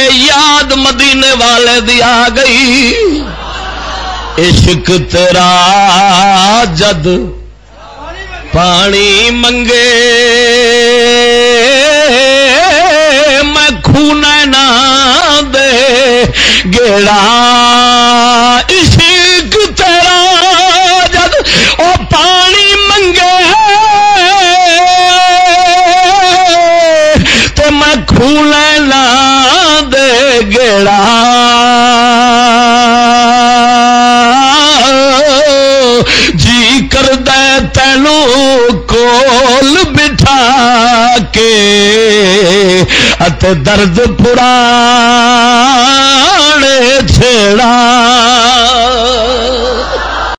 تے یاد مدینے والے دی آ گئی۔ عشق تیرا جد پانی منگے۔ میں خون نہ دے۔ گیڑا عشق تیرا جد او پانی منگے۔ تو میں خون نہ تینوں کول بٹھا کے ات درد پڑا